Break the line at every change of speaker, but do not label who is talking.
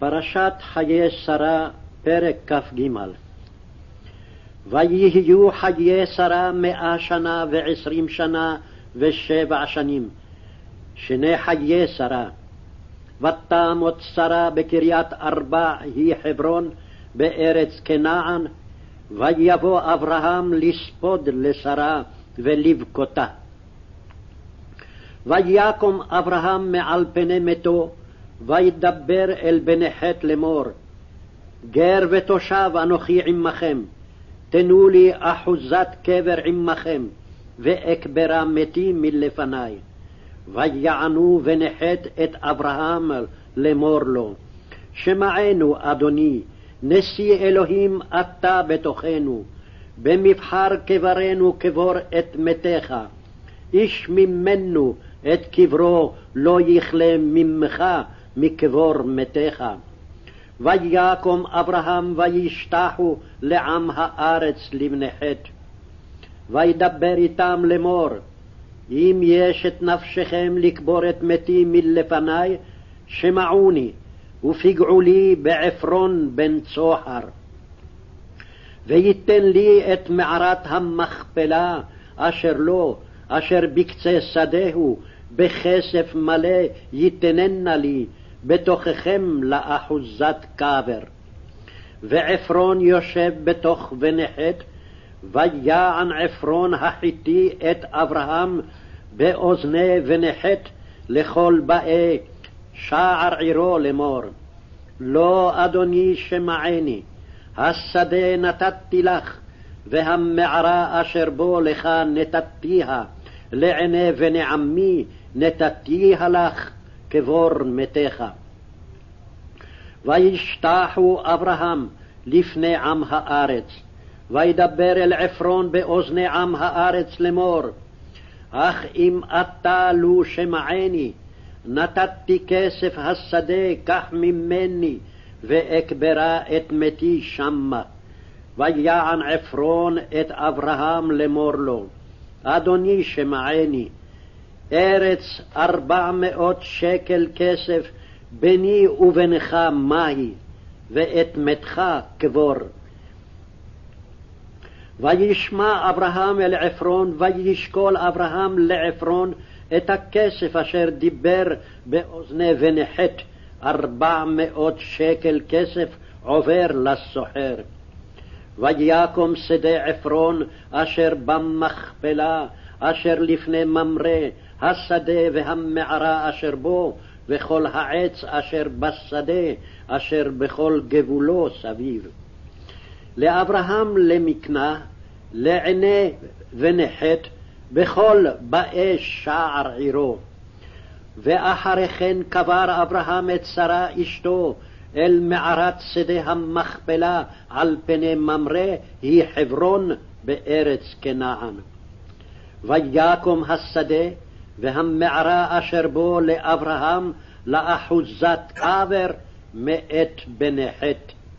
פרשת חיי שרה, פרק כ"ג ויהיו חיי שרה מאה שנה ועשרים שנה ושבע שנים, שני חיי שרה. ותמות שרה בקריית ארבע היא חברון בארץ כנען, ויבוא אברהם לספוד לשרה ולבכותה. ויקום אברהם מעל פני מתו, וידבר אל בני חת לאמור, גר ותושב אנוכי עמכם, תנו לי אחוזת קבר עמכם, ואקברה מתי מלפני. ויענו בני חת את אברהם לאמור לו, שמענו, אדוני, נשיא אלוהים אתה בתוכנו, במבחר קברנו קבור את מתיך, איש ממנו את קברו לא יכלה ממך מקבור מתיך. ויקום אברהם וישתחו לעם הארץ לבני חטא. וידבר איתם לאמור, אם יש את נפשכם לקבור את מתי מלפני, שמעוני, ופגעו לי בעפרון בן צוחר. ויתן לי את מערת המכפלה אשר לו, אשר בקצה שדהו, בכסף מלא יתננה לי, בתוככם לאחוזת קבר. ועפרון יושב בתוך ונחת, ויען עפרון החיתי את אברהם באוזני ונחת לכל באי שער עירו לאמור. לא אדוני שמעני, השדה נתתי לך, והמערה אשר בו לך נתתיה, לעיני ונעמי נתתיה לך, קבור מתיך. וישתחו אברהם לפני עם הארץ, וידבר אל עפרון באוזני עם הארץ לאמור, אך אם אתה לו שמעני, נתתי כסף השדה, קח ממני, ואקברה את מתי שמה. ויען עפרון את אברהם לאמור לו, אדוני שמעני, ארץ ארבע מאות שקל כסף ביני ובינך מהי, ואת מתך קבור. וישמע אברהם אל עפרון, וישקול אברהם לעפרון את הכסף אשר דיבר באוזני ונחת, ארבע מאות שקל כסף עובר לסוחר. ויקום שדה עפרון אשר במכפלה, אשר לפני ממרא, השדה והמערה אשר בו, וכל העץ אשר בשדה, אשר בכל גבולו סביב. לאברהם למקנה, לעיני ונחת, בכל באי שער עירו. ואחרי כן קבר אברהם את שרה אשתו אל מערת שדה המכפלה על פני ממרא, היא חברון בארץ כנען. ויקום השדה והמערה אשר בו לאברהם לאחוזת קבר מאת בני חת.